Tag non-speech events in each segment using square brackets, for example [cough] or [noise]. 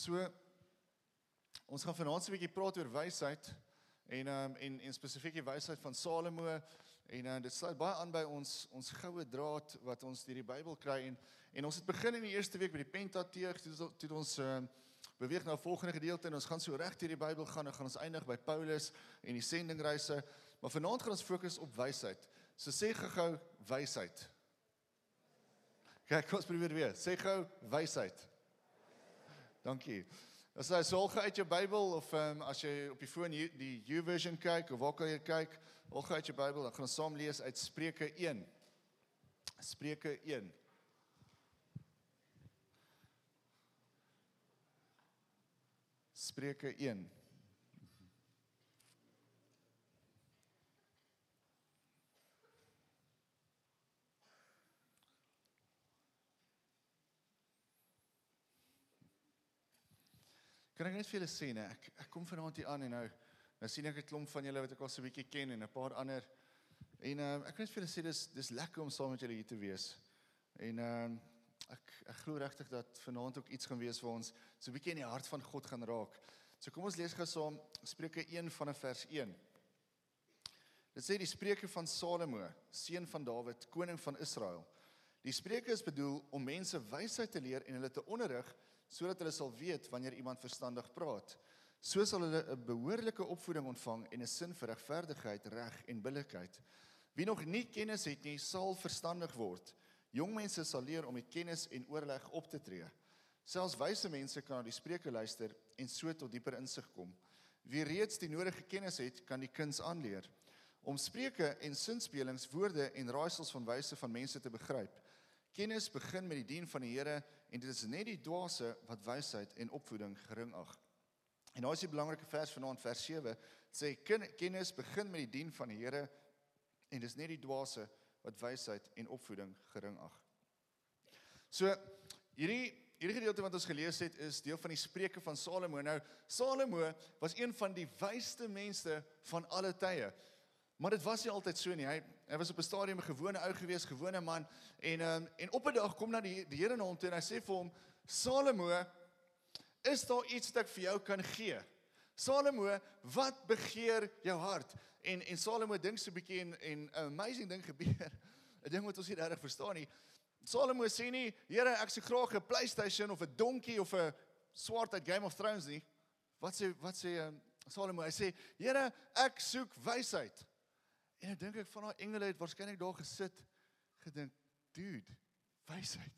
So ons gaan vanaand 'n bietjie praat oor wysheid en um, en en spesifiek die wysheid van Salomo en uh, dit sluit baie aan by ons ons goue draad wat ons deur die Bybel kry en en ons het begin in die eerste week by die Pentateeg toe toe ons uh, beweeg na 'n volgende gedeelte en ons gaan so reg deur die Bybel gaan en gaan ons eindig by Paulus en die sendingreise. Maar vanaand gaan ons fokus op wysheid. So sê gou wysheid. Kyk ons probeer weer. Sê gou wysheid dankie As jy solge uit jou Bybel of um, as jy op die foon die YouVersion kyk of waar kan jy kyk, of uit jou Bybel, dan gaan ons saam lees uit Spreuke 1. Spreuke 1. Spreuke 1. Kan ek net vir julle sê nee, ek ek kom vanaand hier aan en nou nou sien ek 'n klomp van julle wat ek al so 'n bietjie ken en 'n paar ander en uh, ek kan net vir julle sê dis dis lekker om saam met julle hier te wees. En uh, ek ek glo regtig dat vanaand ook iets gaan wees vir ons so 'n bietjie in die hart van God gaan raak. So kom ons lees gou saam Spreuke 1 vanaf vers 1. Dit sê die Spreuke van Salomo, seun van Dawid, koning van Israel. Die Spreuke is bedoel om mense wysheid te leer en hulle te onderrig sodat hulle sal weet wanneer iemand verstandig praat. So sal hulle 'n behoorlike opvoeding ontvang en 'n sin vir regverdigheid, reg en billikheid. Wie nog nie kennis het nie, sal verstandig word. Jong mense sal leer om met kennis en oorleg op te tree. Selfs wyse mense kan na die spreuke luister en so tot dieper insig kom. Wie reeds die nodige kennis het, kan die kuns aanleer om spreuke en sinspelings, woorde en raaisels van wyse van mense te begryp. Kennis begin met die dien van die Here en dit is net die dwaase wat wysheid en opvoeding gering ag. En daar is 'n belangrike vers vanaand vers 7 sê kennis begin met die dien van die Here en dis net die dwaase wat wysheid en opvoeding gering ag. So hierdie hierdie gedeelte wat ons gelees het is deel van die Spreuke van Salomo. Nou Salomo was een van die wysste mense van alle tye. Maar dit was nie altyd so nie. Hy hy was op 'n stadium 'n gewone ou gewees, gewone man en um, en op 'n dag kom na die die Here na hom toe en hy sê vir hom: "Salomo, is daar iets wat ek vir jou kan gee?" Salomo, wat begeer jou hart? En en Salomo dink so 'n bietjie en en 'n amazing ding gebeur. [laughs] 'n Ding wat ons nie reg verstaan nie. Salomo sê nie: "Here, ek sê graag 'n PlayStation of 'n donkie of 'n swart uit Game of Thrones nie." Wat sê wat sê um, Salomo? Hy sê: "Here, ek soek wysheid." En ek dink ek van daai engele het waarskynlik daar gesit gedink, dude, wysheid.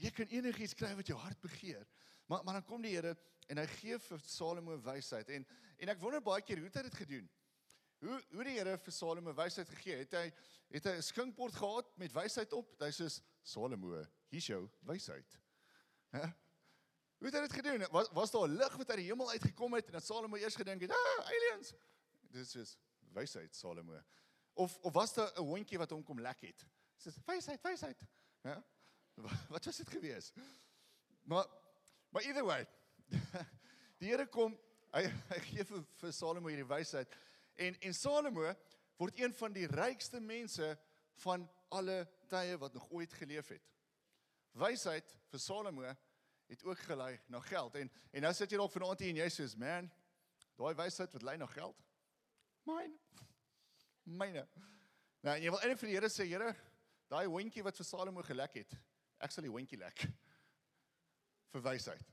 Jy kan enigiets kry wat jou hart begeer. Maar maar dan kom die Here en hy gee vir Salomo wysheid en en ek wonder baie keer hoe het hy dit gedoen? Hoe hoe die Here vir Salomo wysheid gegee het? Hy het hy 'n skinkbord gehad met wysheid op. Hy sê Salomo, hier's jou wysheid. Hæ? Hoe het hy dit gedoen? Was was daar lig wat uit die hemel uitgekom het en dat Salomo eers gedink het, "Ah, aliens." Dis is wysheid Salomo. Of of was daar 'n hondjie wat hom kom lek het? Dis wysheid, wysheid. Ja. Wat was dit gewees? Maar maar either way. [laughs] Die Here kom hy hy gee vir, vir Salomo hierdie wysheid en en Salomo word een van die rykste mense van alle tye wat nog ooit geleef het. Wysheid vir Salomo het ook gelei na geld en en nou sit jy dalk vanaand hier en jy sê man, daai wysheid wat lei na geld. Myne. Myne. Nou, jy wil eintlik vir die Here sê, Here, daai hondjie wat vir Salomo gelek het, ek sal die hondjie lek. vir wysheid.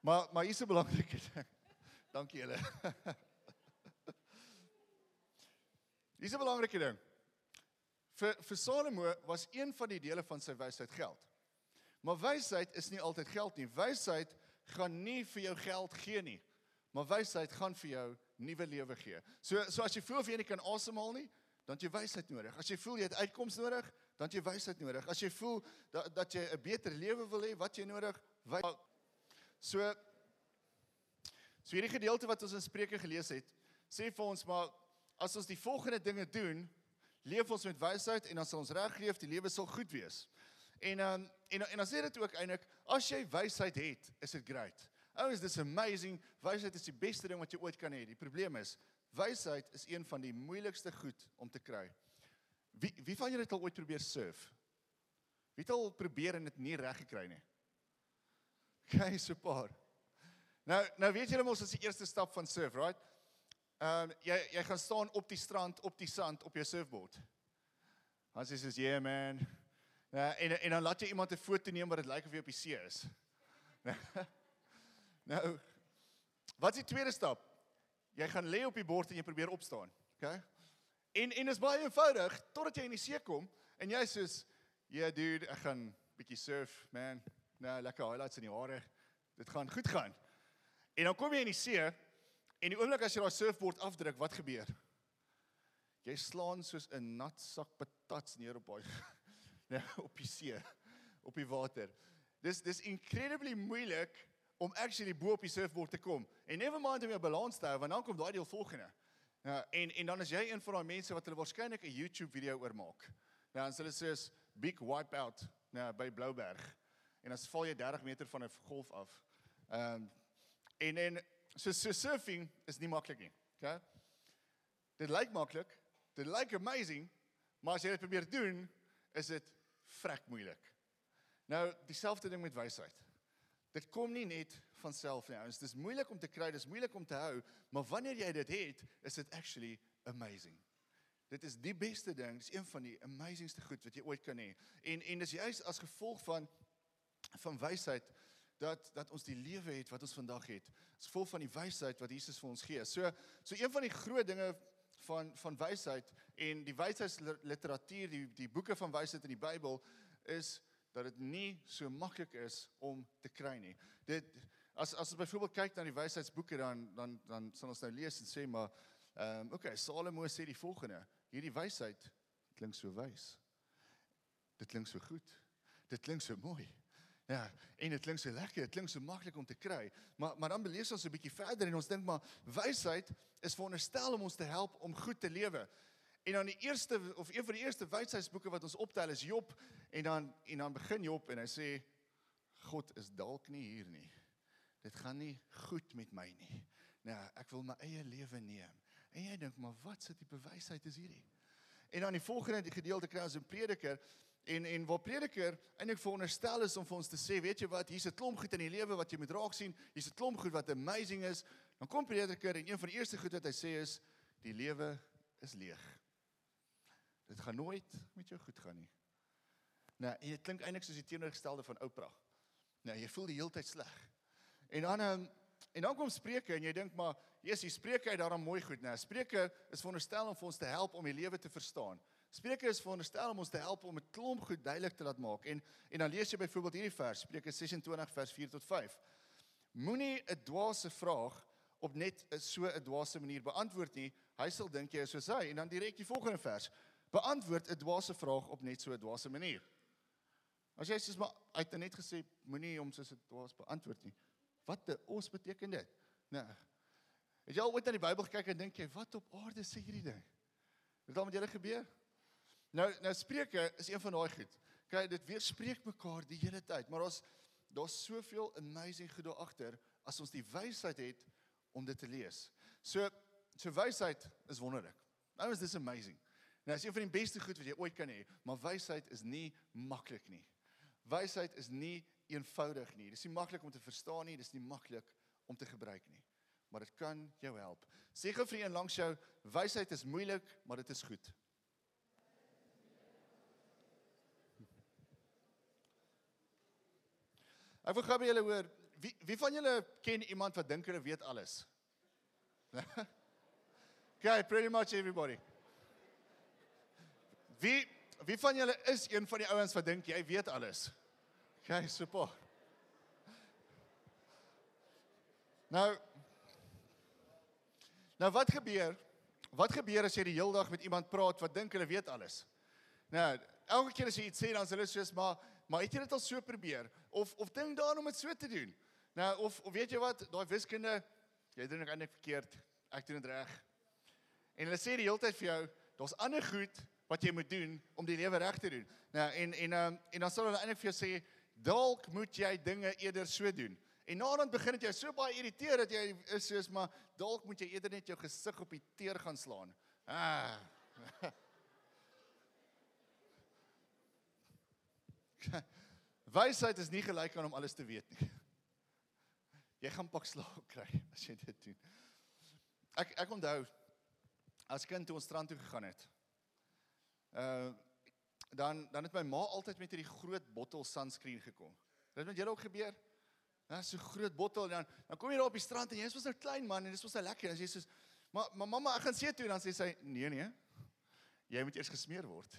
Maar maar hier's 'n belangrike ding. [laughs] Dankie julle. [laughs] Hier's 'n belangrike ding. Vir vir Salomo was een van die dele van sy wysheid geld. Maar wysheid is nie altyd geld nie. Wysheid gaan nie vir jou geld gee nie. Maar wysheid gaan vir jou nuwe lewe gee. So so as jy voel of jy nie kan asemhaal nie, dan jy wysheid nodig. As jy voel jy het uitkomste nodig, dan jy wysheid nodig. As jy voel dat dat jy 'n beter lewe wil hê, wat jy nodig? Wy so So hierdie gedeelte wat ons in Spreuke gelees het, sê vir ons maar as ons die volgende dinge doen, leef ons met wysheid en dan sal ons reg leef, die lewe sal goed wees. En um, en en dan sê dit ook eintlik, as jy wysheid het, is dit great. Ouens, dis amazing. Wysheid is die beste ding wat jy ooit kan hê. Die probleem is, wysheid is een van die moeilikste goed om te kry. Wie wie van julle het al ooit probeer surf? Wie het al probeer en dit nie reg gekry nie? [laughs] Okay, so paar. Nou nou weet julle mos as die eerste stap van surf, right? Ehm um, jy jy gaan staan op die strand op die sand op jou surfboard. Dan sê jy, "Yeah man." Ja, en en dan laat jy iemand 'n foto neem wat dit lyk of jy op die see is. [laughs] nou Wat is die tweede stap? Jy gaan lê op die bord en jy probeer opstaan. Okay? En en is baie eenvoudig totdat jy in die see kom en jy sê, "Yeah dude, ek gaan bietjie surf, man." Nou, lekker highlights in die hare. Dit gaan goed gaan. En dan kom jy in die see en die oomblik as jy daai surfboard afdruk, wat gebeur? Jy slaan soos 'n nat sak patats neer op daai [laughs] nee, op die see, op die water. Dis dis incredibly moeilik om actually bo op die surfboard te kom. En never mind om jou balans te hou, want dan kom daai deel volgende. Ja, en en dan is jy een van daai mense wat hulle waarskynlik 'n YouTube video oor maak. Nou sê hulle soos big wipe out nou by Blouberg. En dan val jy 30 meter van 'n golf af. Ehm um, en en so, so surfing is nie maklik nie. Okay? Dit lyk maklik, dit lyk amazing, maar as jy dit probeer doen, is dit vrek moeilik. Nou, dieselfde ding met wysheid. Dit kom nie net van self nie. Ouens, dis moeilik om te kry, dis moeilik om te hou, maar wanneer jy dit het, is dit actually amazing. Dit is die beste ding, dis een van die amazingste goed wat jy ooit kan hê. En en dis juist as gevolg van van wysheid dat dat ons die lewe het wat ons vandag het. As gevolg van die wysheid wat Jesus vir ons gee. So so een van die groot dinge van van wysheid en die wysheidsliteratuur, die die boeke van wysheid in die Bybel is dat dit nie so maklik is om te kry nie. Dit as as ons byvoorbeeld kyk na die wysheidsboeke dan dan dan sal ons nou lees en sê maar ehm um, okay, Salomo sê die volgende: Hierdie wysheid klink so wys. Dit klink so goed. Dit klink so mooi. Ja, en dit klink so lekker, dit klink so maklik om te kry. Maar maar dan belees ons 'n bietjie verder en ons dink maar wysheid is veronderstel om ons te help om goed te lewe. En dan die eerste of een van die eerste wysheidsboeke wat ons optel is Job en dan en dan begin Job en hy sê God is dalk nie hier nie. Dit gaan nie goed met my nie. Nou, ek wil my eie lewe neem. En jy dink maar wat se tipe wysheid is hierdie? En dan die volgende die gedeelte kry ons in Prediker en en waar Prediker eintlik veronderstel is om vir ons te sê, weet jy wat, hier's 'n klomp goed in die lewe wat jy moet raak sien. Hier's 'n klomp goed wat amazing is. Dan kom Prediker en een van die eerste goed wat hy sê is die lewe is leeg. Dit gaan nooit met jou goed gaan nie. Nou, en dit klink eintlik soos die teenoorgestelde van Oprah. Nou, jy voel die hele tyd sleg. En dan um, en dan kom Spreuke en jy dink maar, Jesus, Spreuke het daarom mooi goed, né? Spreuke is veronderstel om vir ons te help om die lewe te verstaan. Spreuke is veronderstel om ons te help om 'n klomp goed duidelik te laat maak. En en dan lees jy byvoorbeeld hierdie vers, Spreuke 26 vers 4 tot 5. Moenie 'n dwaase vraag op net so 'n dwaase manier beantwoord nie. Hy sal dink jy is soos hy en dan direk die volgende vers. Beantwoord 'n dwaase vraag op net so 'n dwaase manier. As jy sê maar uit net gesê moenie hom soos 'n dwaas beantwoord nie. Wat ons beteken dit? Nee. Het jy al ooit na die Bybel gekyk en dink jy wat op aarde sê hierdie ding? Het al met julle gebeur? Nou nou Spreuke is een van daai goed. Kyk, dit weerspreek mekaar die hele tyd, maar ons daar's soveel amazing goed daar agter as ons die wysheid het om dit te lees. So so wysheid is wonderlik. Nou is dis amazing. Nou is een van die beste goed wat jy ooit kan hê, maar wysheid is nie maklik nie. Wysheid is nie eenvoudig nie. Dis nie maklik om te verstaan nie, dis nie maklik om te gebruik nie. Maar dit kan jou help. Sê gou vir een langs jou, wysheid is moeilik, maar dit is goed. Ek wil gou by julle hoor, wie wie van julle ken iemand wat dink hulle weet alles? [laughs] okay, pretty much everybody. Wie wie van julle is een van die ouens wat dink jy weet alles? Okay, super. Nou Nou wat gebeur? Wat gebeur as jy die hele dag met iemand praat wat dink hulle weet alles? Nou, elke keer as jy iets sê dan sê hulle soos maar maar het jy dit al so probeer of of dink daarom om dit so te doen? Nou of of weet jy wat, daai wiskunde jy doen ek eintlik verkeerd. Ek doen dit reg. En hulle sê die hele tyd vir jou, daar's ander goed wat jy moet doen om die lewe reg te doen. Nou en en um, en dan sal hulle eintlik vir jou sê dalk moet jy dinge eerder so doen. En naderhand begin dit jou so baie irriteer dat jy is soos maar dalk moet jy eerder net jou gesig op die teer gaan slaan. Ah. [laughs] Wysheid is nie gelyk aan om alles te weet nie. Jy gaan pak slaap kry as jy dit doen. Ek ek onthou as kind toe ons strand toe gegaan het. Uh dan dan het my ma altyd met hierdie groot bottel sunscreen gekom. Het met julle ook gebeur? Ja, so groot bottel dan dan kom jy daar op die strand en jy is mos nou klein man en dis mos nou lekker en jy sê maar maar mamma ek gaan see toe en dan sê sy nee nee. Jy moet eers gesmeer word.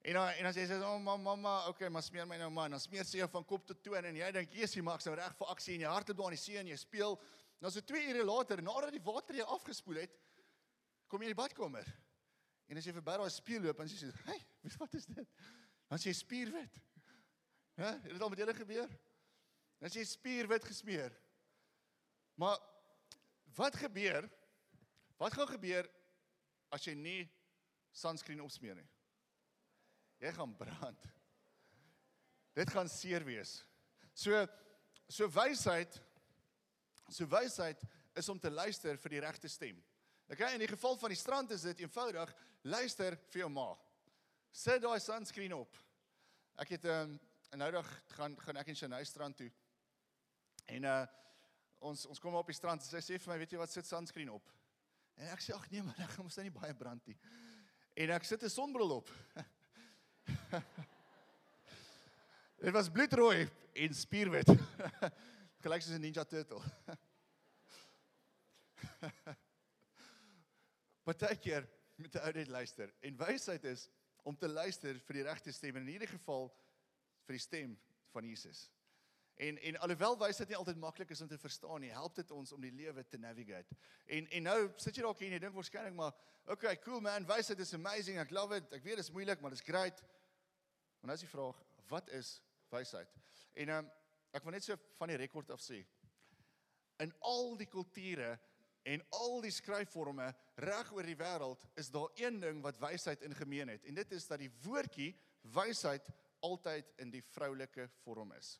En dan en dan sê sy oh mamma mamma okay maar smeer my nou man dan smeer sy jou van kop tot toe en jy dink jy maak nou reg vir aksie en jy hardloop daar in die see en jy speel. Nou so 2 ure later nadat die water jou afgespoel het kom jy in die badkamer. En as jy verby daai spieël loop jy sê hey wat is dit? Dan sê jy spierwit. Ja, het dit al met julle gebeur? Dan is jy spierwit gesmeer. Maar wat gebeur? Wat gaan gebeur as jy nie sunscreen opsmeer nie? Jy gaan brand. Dit gaan seer wees. So so wysheid so wysheid is om te luister vir die regte stem. Okay, in die geval van die strand is dit eenvoudig, luister vir jou ma. Sit daai sunscreen op. Ek het 'n um, ehm, nou dag gaan gaan ek in Shanghai strand toe. En uh ons ons kom op die strand en sy sê vir my, weet jy wat sit sunscreen op? En ek sê ag nee man, ek gaan mos nou nie baie brand nie. En ek sit 'n sonbril op. [laughs] Dit was bloedrooi en spierwit. [laughs] Gelyk soos 'n ninja turtle. [laughs] Partykeer [laughs] met 'n ou net luister en wysheid is om te luister vir die regte stem en in hierdie geval vir die stem van Jesus. En en alhoewel wysheid nie altyd maklik is om te verstaan nie, help dit ons om die lewe te navigate. En en nou sit jy dalk hier en jy dink waarskynlik maar, okay, cool man, wysheid is amazing. Ek love it. Ek weet dit is moeilik, maar dit is great. Maar nou is die vraag, wat is wysheid? En um, ek wil net so van die rekord af sê. In al die kulture en al die skryfforme reg oor die wêreld is daar een ding wat wysheid in gemeen het en dit is dat die woordjie wysheid altyd in die vroulike vorm is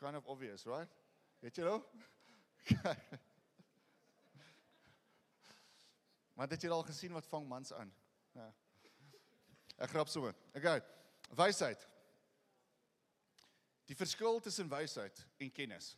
kind of obvious, right? Weet jy nou? [laughs] maar het jy al gesien wat vang mans aan? Ja. Ek grap sommer. Okay. Wysheid. Die verskil tussen wysheid en kennis.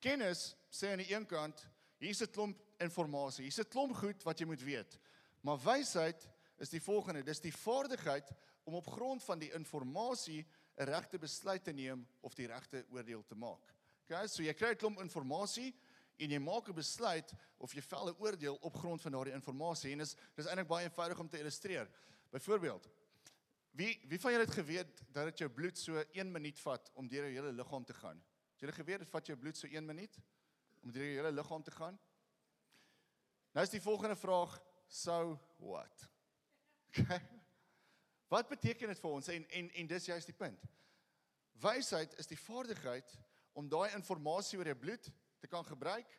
Kennis sê aan die een kant, hier's 'n klomp inligting, hier's 'n klomp goed wat jy moet weet. Maar wysheid is die volgende, dis die vaardigheid om op grond van die inligting 'n regte besluit te neem of die regte oordeel te maak. Okay, so jy kry 'n klomp inligting en jy maak 'n besluit of jy vel 'n oordeel op grond van daardie inligting en dis dis eintlik baie eenvoudig om te illustreer. Byvoorbeeld, wie wie van julle het geweet dat dit jou bloed so 1 minuut vat om deur jou hele liggaam te gaan? Het julle geweet dit vat jou bloed so 1 minuut om deur jou hele liggaam te gaan? Nou is die volgende vraag, so what? [laughs] Okay. Wat beteken dit vir ons en en en dis juist die punt. Wysheid is die vaardigheid om daai inligting oor jou bloed te kan gebruik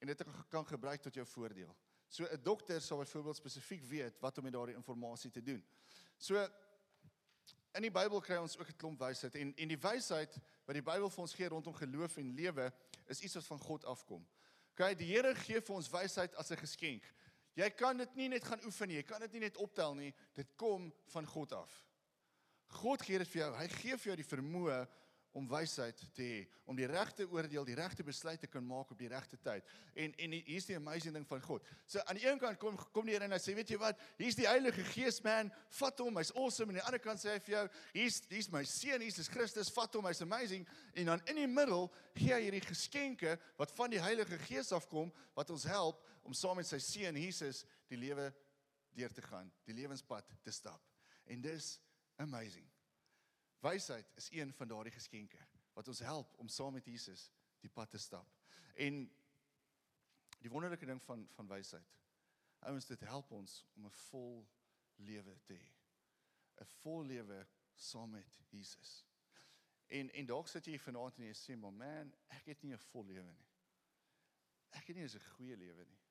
en dit kan gebruik tot jou voordeel. So 'n dokter sal byvoorbeeld spesifiek weet wat om met daardie inligting te doen. So in die Bybel kry ons ook 'n klomp wysheid en en die wysheid wat die Bybel vir ons gee rondom geloof en lewe is iets wat van God afkom. OK, die Here gee vir ons wysheid as 'n geskenk. Jy kan dit nie net gaan oefen nie. Jy kan dit nie net optel nie. Dit kom van God af. God gee dit vir jou. Hy gee vir jou die vermoë om wysheid te hê, om die regte oordeel, die regte besluit te kan maak op die regte tyd. En en hier's die amazing ding van God. So aan die een kant kom kom die Here en hy sê, weet jy wat? Hier's die Heilige Gees man, vat hom, hy's awesome. En aan die ander kant sê hy vir jou, hier's hier's my seun Jesus Christus, vat hom, hy's amazing. En dan in die middel gee hy hierdie geskenke wat van die Heilige Gees afkom wat ons help om saam met sy seun Jesus die lewe deur te gaan, die lewenspad te stap. En dis amazing. Wysheid is een van daardie geskenke wat ons help om saam met Jesus die pad te stap. En die wonderlike ding van van wysheid. Ouens, dit help ons om 'n vol lewe te hê. 'n Vol lewe saam met Jesus. En en dalk sit jy vanaand en jy sê, "Maar man, ek het nie 'n vol lewe nie. Ek het nie 'n goeie lewe nie."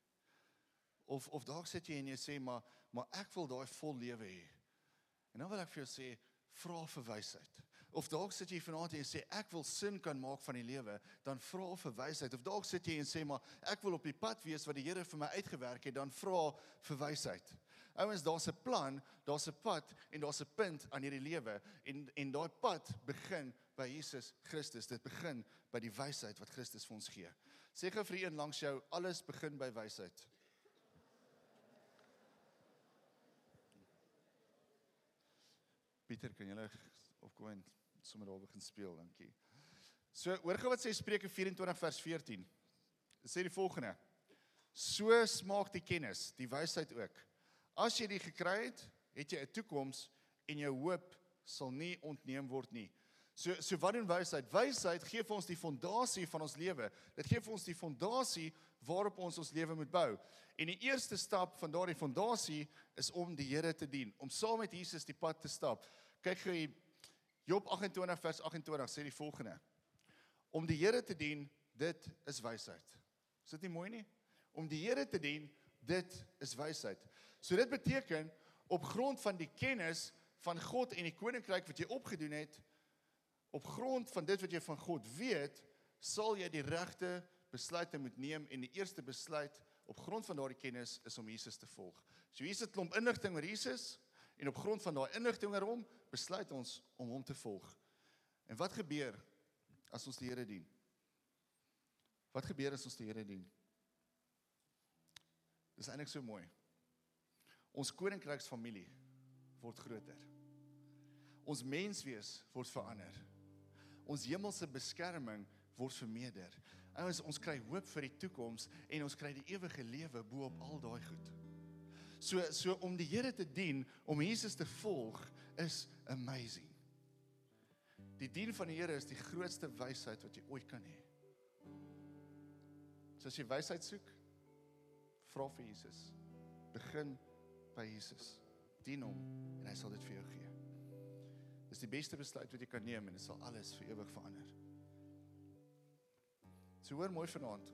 Of of dalk sit jy en jy sê, "Maar maar ek wil daai vol lewe hê." En dan wil ek vir jou sê, vra vir wysheid. Of dalk sit jy vanaand en sê ek wil sin kan maak van die lewe, dan vra vir wysheid. Of dalk sit jy en sê maar ek wil op die pad wees wat die Here vir my uitgewerk het, dan vra vir wysheid. Ouens, daar's 'n plan, daar's 'n pad en daar's 'n punt aan hierdie lewe en en daai pad begin by Jesus Christus. Dit begin by die wysheid wat Christus vir ons gee. Sê gou vir een langs jou, alles begin by wysheid. Pieter, kan jy opkom en sommer daar begin speel, dankie. So, hoor gou wat sê Spreuke 24 vers 14. Dit sê die volgende: So smaak die kennis, die wysheid ook. As jy dit gekry het, het jy 'n toekoms en jou hoop sal nie ontneem word nie. So so wat doen wysheid? Wysheid gee vir ons die fondasie van ons lewe. Dit gee vir ons die fondasie waarop ons ons lewe moet bou. En die eerste stap van daardie fondasie is om die Here te dien, om saam met Jesus die pad te stap. Kyk gou hier Job 28 vers 28 sê die volgende: Om die Here te dien, dit is wysheid. Is dit nie mooi nie? Om die Here te dien, dit is wysheid. So dit beteken op grond van die kennis van God en die koninkryk wat jy opgedoen het, op grond van dit wat jy van God weet, sal jy die regte besluite moet neem en die eerste besluit op grond van daardie kennis is om Jesus te volg. So hier is 'n klomp inligting oor Jesus en op grond van daai inligting oor hom besluit ons om hom te volg. En wat gebeur as ons die Here dien? Wat gebeur as ons die Here dien? Dis eintlik so mooi. Ons koninkryksfamilie word groter. Ons menswees word verander. Ons hemelse beskerming word vermeerder. Ouens, ons kry hoop vir die toekoms en ons kry die ewige lewe bo op al daai goed. So so om die Here te dien, om Jesus te volg is amazing. Die dien van die Here is die grootste wysheid wat jy ooit kan hê. So as jy wysheid soek, vra vir Jesus. Begin by Jesus. Dien hom en hy sal dit vir jou gee. Dis die beste besluit wat jy kan neem en dit sal alles vir ewig verander. So hoor mooi vanaand.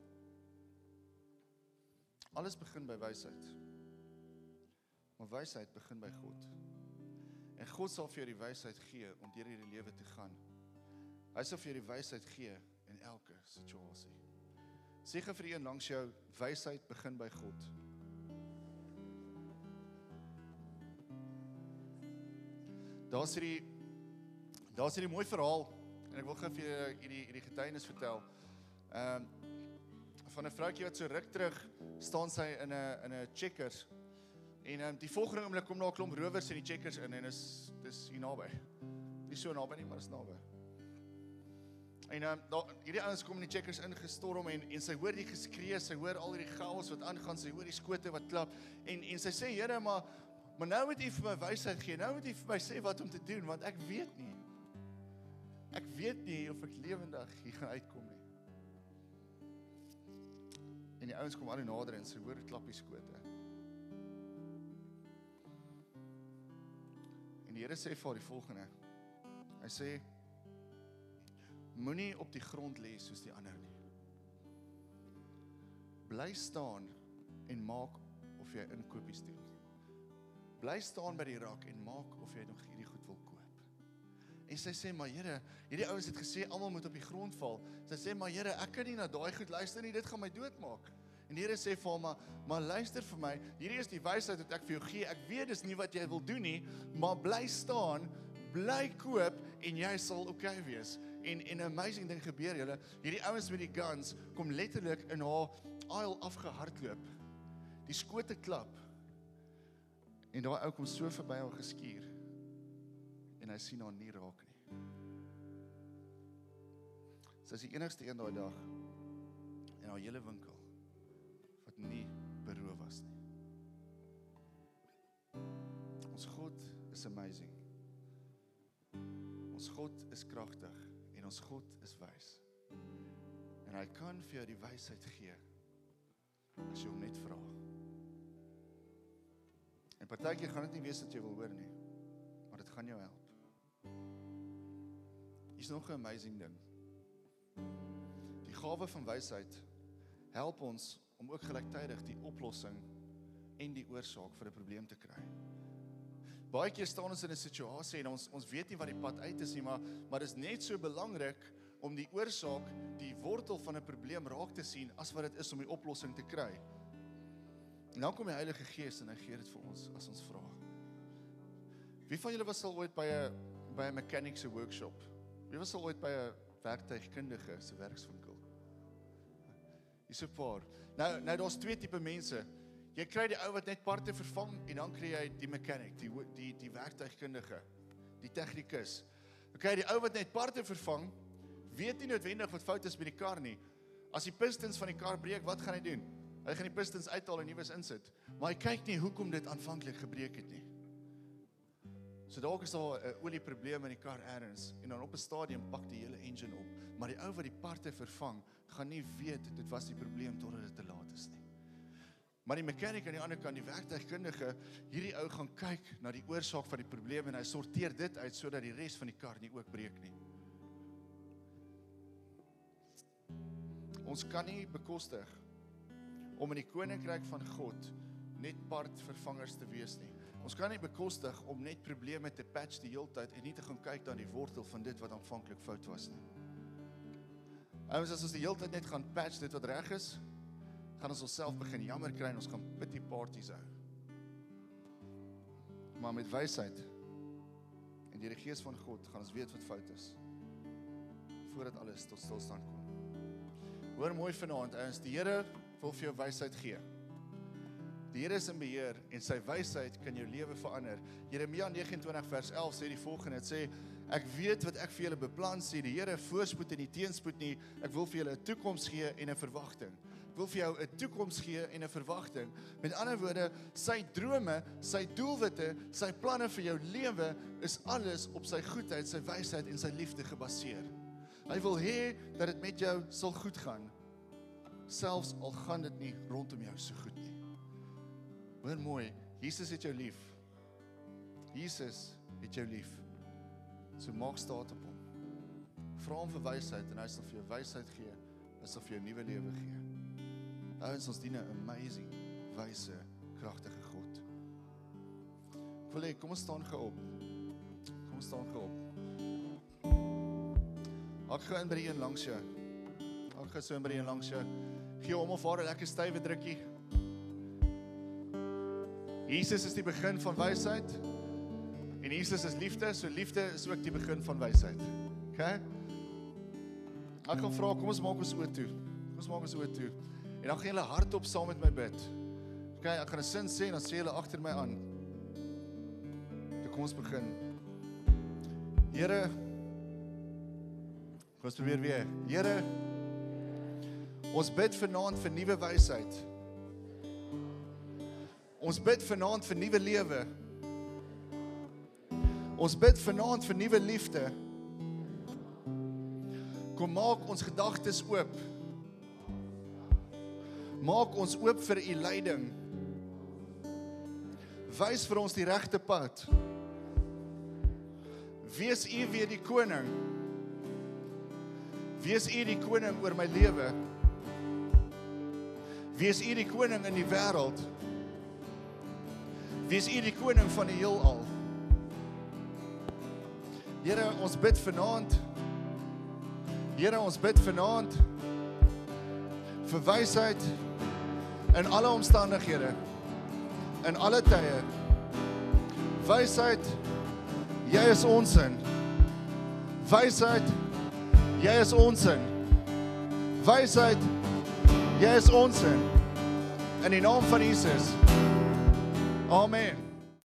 Alles begin by wysheid. Maar wysheid begin by God. En God sal vir jou die wysheid gee om deur hierdie lewe te gaan. Hy sal vir jou die wysheid gee in elke situasie. Gou vir een langs jou, wysheid begin by God. Daar's hierdie daar's hierdie mooi verhaal en ek wil gou vir julle hierdie hierdie getuienis vertel. Ehm um, van 'n vroutjie wat so ruk terug staan sy in 'n in 'n checkers. En ehm um, die volgende oomblik kom daar 'n klomp rowers in die checkers in en is dis hier naby. Nie so naby nie, maar is naby. En ehm um, daar hierdie ouens kom in die checkers ingestorm en en sy hoor die geskree, sy hoor al hierdie chaos wat aangaan, sy hoor die skote wat klap en en sy sê Here, maar Maar nou moet U vir my wysheid gee. Nou moet U vir my sê wat om te doen want ek weet nie. Ek weet nie of ek lewendig hier gaan uitkom. En die ouens kom al nader en sy hoor klap die skote. En die Here sê vir haar die volgende. Hy sê moenie op die grond lê soos die ander nie. Bly staan en maak of jy inkopies doen. Bly staan by die rak en maak of jy nog hierdie goed. En sy sê maar Here, hierdie ouens het gesê almal moet op die grond val. Sy sê maar Here, ek kan nie na daai goed luister nie, dit gaan my doodmaak. En die Here sê vir hom maar, maar luister vir my. Hierdie is die wysheid wat ek vir jou gee. Ek weet dis nie wat jy wil doen nie, maar bly staan, bly koop en jy sal oukei okay wees. En en 'n amazing ding gebeur julle. Hierdie ouens met die guns kom letterlik in haar aisle afgehardloop. Die skote klap En daai ou kom so verby haar geskuur. En hy sien haar nie raak nie. Sy is die enigste een daai dag in haar hele winkel wat nie beroof was nie. Ons God is amazing. Ons God is kragtig en ons God is wys. En hy kan vir jou die wysheid gee as jy hom net vra. En partykeer gaan dit nie wees wat jy wil hoor nie. Maar dit gaan jou help. Is nog 'n amazing ding. Die gawe van wysheid help ons om ook gelyktydig die oplossing en die oorsaak vir 'n probleem te kry. Baie keer staan ons in 'n situasie en ons ons weet nie wat die pad uit is nie, maar maar dit is net so belangrik om die oorsaak, die wortel van 'n probleem raak te sien as wat dit is om die oplossing te kry. En dan kom die Heilige Gees en hy gee dit vir ons as ons vra. Wie van julle was al ooit by 'n by 'n mechanics workshop? Wie was al ooit by 'n werktuigkundige se werkswinkel? Dis 'n paar. Nou nou daar's twee tipe mense. Jy kry die ou wat net parte vervang en dan kry jy die mechanic, die die die werktuigkundige, die tegnikus. Okay, die ou wat net parte vervang, weet nie noodwendig wat fout is met die kar nie. As die pistons van die kar breek, wat gaan hy doen? Hy gaan die pistons uithaal en nuus insit. Maar hy kyk nie hoekom dit aanvanklik gebreek het nie. So dalk is daar 'n olieprobleem in die kar eers en dan op 'n stadium pak die hele engine op, maar die ou wat die parte vervang, gaan nie weet dit was die probleem totdat dit te laat is nie. Maar die mechanic aan die ander kant, die werktuigkundige, hierdie ou gaan kyk na die oorsaak van die probleem en hy sorteer dit uit sodat die res van die kar nie ook breek nie. Ons kan nie bekostig om in die koninkryk van God net partvervangers te wees nie. Ons kan nie bekostig om net probleme te patch die hele tyd en nie te gaan kyk na die wortel van dit wat aanvanklik fout was nie. Ouens as ons die hele tyd net gaan patch dit wat reg is, gaan ons onsself begin jammer kry en ons gaan pity parties hou. Maar met wysheid en die Gees van God gaan ons weet wat fout is voordat alles tot stilstand kom. Hoor mooi vanaand, ouens, die Here wil vir jou wysheid gee. Die Here is in beheer en sy wysheid kan jou lewe verander. Jeremia 29 vers 11 sê die volgende: Dit sê ek weet wat ek vir julle beplan sê, die Here voorspoed en nie teenspoed nie. Ek wil vir julle 'n toekoms gee en 'n verwagting. Ek wil vir jou 'n toekoms gee en 'n verwagting. Met ander woorde, sy drome, sy doelwitte, sy planne vir jou lewe is alles op sy goedheid, sy wysheid en sy liefde gebaseer. Hy wil hê dat dit met jou sal goed gaan selfs al gaan dit nie rondom jou so goed nie. Hoor mooi, Jesus het jou lief. Jesus het jou lief. So maak staat op hom. Vra hom vir wysheid en hy sal vir jou wysheid gee. Hy sal vir jou nuwe lewe gee. Ouens, ons dien 'n amazing, wyse, kragtige God. Wil ek kom ons staan gou op. Kom ons staan gou op. Ek gaan by een langs jou. Ek gaan so by een langs jou. Gee hom of haar 'n lekker stywe drukkie. Jesus is die begin van wysheid. En Jesus is liefde, so liefde is ook die begin van wysheid. OK? Ek gaan vra, kom ons maak ons oë toe. Kom ons maak ons oë toe. En dan gaan julle hardop saam met my bid. OK, ek gaan 'n sin sê en dan sê julle agter my aan. Toe kom ons begin. Here Kom ons probeer weer. Here Ons bid vanaand vir nuwe wysheid. Ons bid vanaand vir nuwe lewe. Ons bid vanaand vir nuwe liefde. Kom maak ons gedagtes oop. Maak ons oop vir u leiding. Wys vir ons die regte pad. Wees u weer die koning. Wees u die koning oor my lewe. Wees u die koning in die wêreld. Wees u die koning van die heelal. Here, ons bid vanaand. Here, ons bid vanaand vir wysheid in alle omstandighede. In alle tye. Wysheid, jy is ons in. Wysheid, jy is ons in. Wysheid, jy is ons in. In die naam van Jesus. Amen.